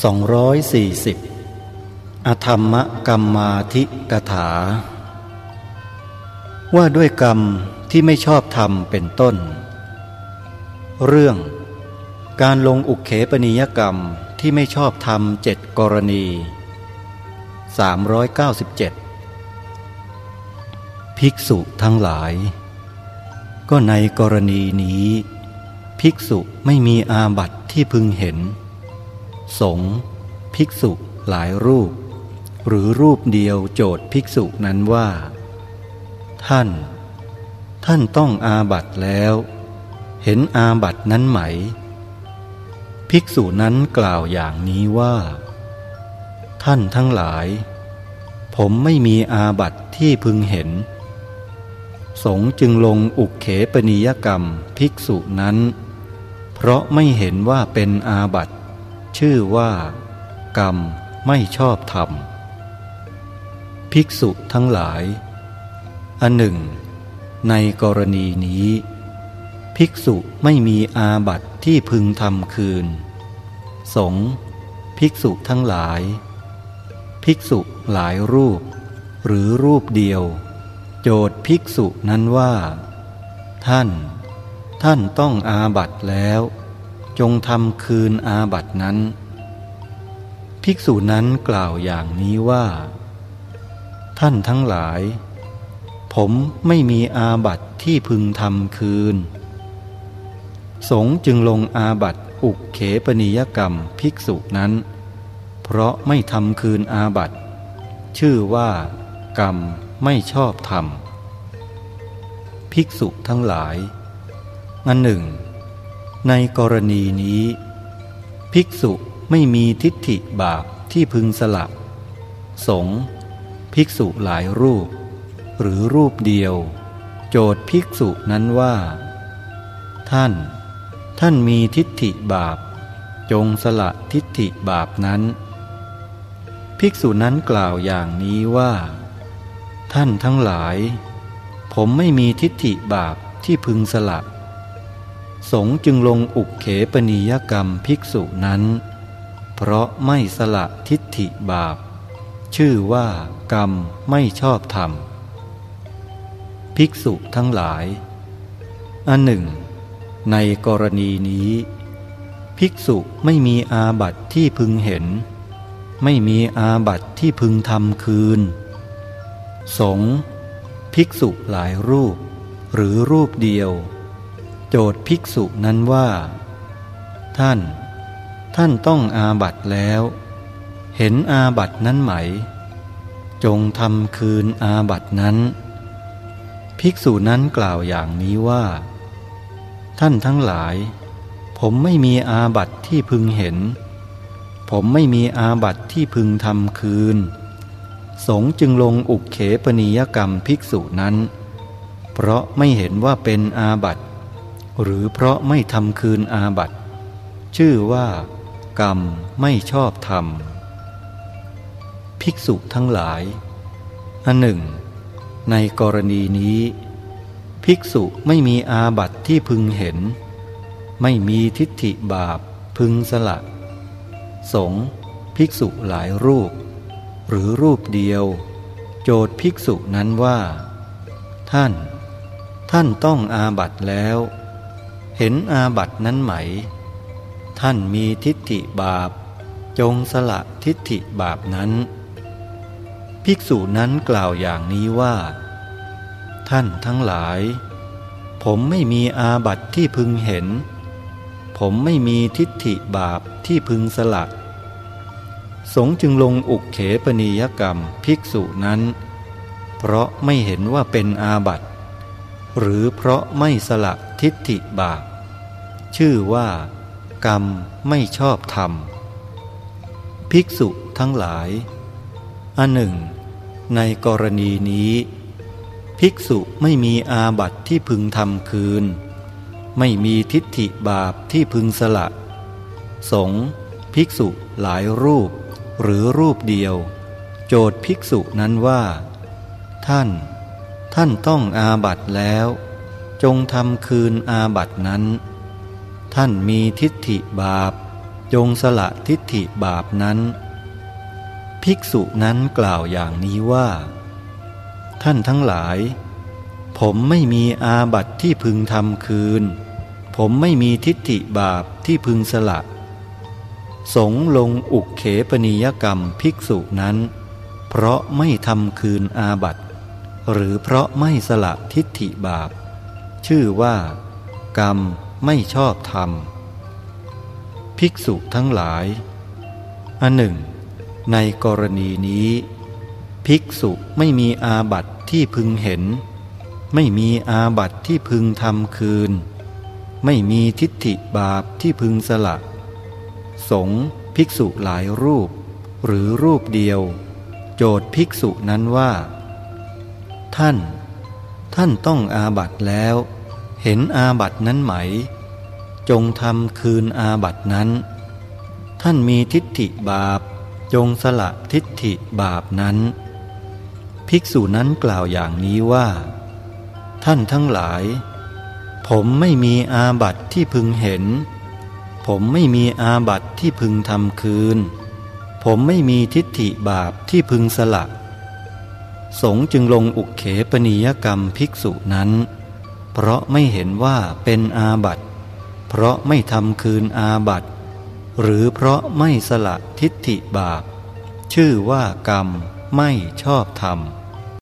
240 อธรรมกรรมาธิกถา ว่าด้วยกรรมที่ไม่ชอบธรรมเป็นต้น เรื่อง การลงอุกเขปนิยกรรมที่ไม่ชอบธรรมเจ็ดกรณี 397 ภิกษุทั้งหลาย ก็ในกรณีนี้ ภิกษุไม่มีอาบัติที่พึงเห็น สงฆ์ภิกษุหลายรูป หรือรูปเดียวโจทย์ภิกษุนั้นว่า ท่าน ท่านต้องอาบัตแล้ว เห็นอาบัตนั้นไหม ภิกษุนั้นกล่าวอย่างนี้ว่า ท่านทั้งหลาย ผมไม่มีอาบัตที่พึงเห็น สงจึงลงอุกเขปนิยกรรมภิกษุนั้น เพราะไม่เห็นว่าเป็นอาบัต ชื่อว่า กรรมไม่ชอบธรรม ภิกษุทั้งหลาย อันหนึ่ง ในกรณีนี้ ภิกษุไม่มีอาบัติที่พึงทำคืน สงภิกษุทั้งหลาย ภิกษุหลายรูป หรือรูปเดียว โจทย์ภิกษุนั้นว่า ท่าน ท่านต้องอาบัตแล้ว จงทำคืนอาบัตินั้น ภิกษุนั้นกล่าวอย่างนี้ว่า ท่านทั้งหลาย ผมไม่มีอาบัติที่พึงทำคืน สงจึงลงอาบัติอุกเขปนิยกรรมภิกษุนั้น เพราะไม่ทำคืนอาบัติ ชื่อว่ากรรมไม่ชอบธรรม ภิกษุทั้งหลายอันหนึ่ง ในกรณีนี้ ภิกษุไม่มีทิฏฐิบาปที่พึงสละ สงภิกษุหลายรูป หรือรูปเดียว โจทย์ภิกษุนั้นว่า ท่าน ท่านมีทิฏฐิบาป จงสละทิฏฐิบาปนั้น ภิกษุนั้นกล่าวอย่างนี้ว่า ท่านทั้งหลาย ผมไม่มีทิฏฐิบาปที่พึงสละ สงจึงลงอุกเขปนิยกรรมภิกษุนั้น เพราะไม่สละทิฏฐิบาป ชื่อว่ากรรมไม่ชอบธรรม ภิกษุทั้งหลาย อันหนึ่ง ในกรณีนี้ ภิกษุไม่มีอาบัติที่พึงเห็น ไม่มีอาบัติที่พึงทำคืน สง ภิกษุหลายรูป หรือรูปเดียว โจทย์ภิกษุนั้นว่า ท่าน ท่านต้องอาบัตแล้ว เห็นอาบัตนั้นไหม จงทำคืนอาบัตนั้น ภิกษุนั้นกล่าวอย่างนี้ว่า ท่านทั้งหลาย ผมไม่มีอาบัตที่พึงเห็น ผมไม่มีอาบัตที่พึงทำคืน สงจึงลงอุกเขปนิยกรรมภิกษุนั้น เพราะไม่เห็นว่าเป็นอาบัติ หรือเพราะไม่ทำคืนอาบัตชื่อว่า กรรมไม่ชอบธรรม ภิกษุทั้งหลายอันหนึ่ง ในกรณีนี้ ภิกษุไม่มีอาบัตที่พึงเห็น ไม่มีทิฏฐิบาปพึงสละ สงภิกษุหลายรูป หรือรูปเดียว โจทย์ภิกษุนั้นว่า ท่าน ท่านต้องอาบัตแล้ว เห็นอาบัตินั้นไหม ท่านมีทิฏฐิบาป จงสละทิฏฐิบาปนั้น ภิกษุนั้นกล่าวอย่างนี้ว่า ท่านทั้งหลาย ผมไม่มีอาบัติที่พึงเห็น ผมไม่มีทิฏฐิบาปที่พึงสละสงจึงลงอุกเขปนิยกรรมภิกษุนั้น เพราะไม่เห็นว่าเป็นอาบัติ หรือเพราะไม่สละทิฏฐิบาป ชื่อว่า กรรมไม่ชอบธรรม ภิกษุทั้งหลาย อันหนึ่ง ในกรณีนี้ ภิกษุไม่มีอาบัติที่พึงทำคืน ไม่มีทิฏฐิบาปที่พึงสละ สงภิกษุหลายรูป หรือรูปเดียว โจทย์ภิกษุนั้นว่า ท่าน ท่านต้องอาบัติแล้ว จงทำคืนอาบัตินั้น ท่านมีทิฏฐิบาป จงสละทิฏฐิบาปนั้น ภิกษุนั้นกล่าวอย่างนี้ว่า ท่านทั้งหลาย ผมไม่มีอาบัติที่พึงทำคืน ผมไม่มีทิฏฐิบาปที่พึงสละ สงลงอุกเขปนิยกรรมภิกษุนั้น เพราะไม่ทำคืนอาบัติหรือเพราะไม่สละทิฏฐิบาป ชื่อว่า กรรม ไม่ชอบธรรม ภิกษุทั้งหลาย อันหนึ่ง ในกรณีนี้ ภิกษุไม่มีอาบัติที่พึงเห็น ไม่มีอาบัติที่พึงทำคืน ไม่มีทิฏฐิบาปที่พึงสละ สงภิกษุหลายรูป หรือรูปเดียว โจทย์ภิกษุนั้นว่า ท่าน ท่านต้องอาบัติแล้ว เห็นอาบัตินั้นไหม จงทำคืนอาบัตินั้น ท่านมีทิฏฐิบาป จงสละทิฏฐิบาปนั้น ภิกษุนั้นกล่าวอย่างนี้ว่า ท่านทั้งหลาย ผมไม่มีอาบัติที่พึงเห็น ผมไม่มีอาบัติที่พึงทำคืน ผมไม่มีทิฏฐิบาปที่พึงสละ สงจึงลงอุกเขปนิยกรรมภิกษุนั้น เพราะไม่เห็นว่าเป็นอาบัติเพราะไม่ทำคืนอาบัติหรือเพราะไม่สละทิฏฐิบาป ชื่อว่ากรรมไม่ชอบธรรม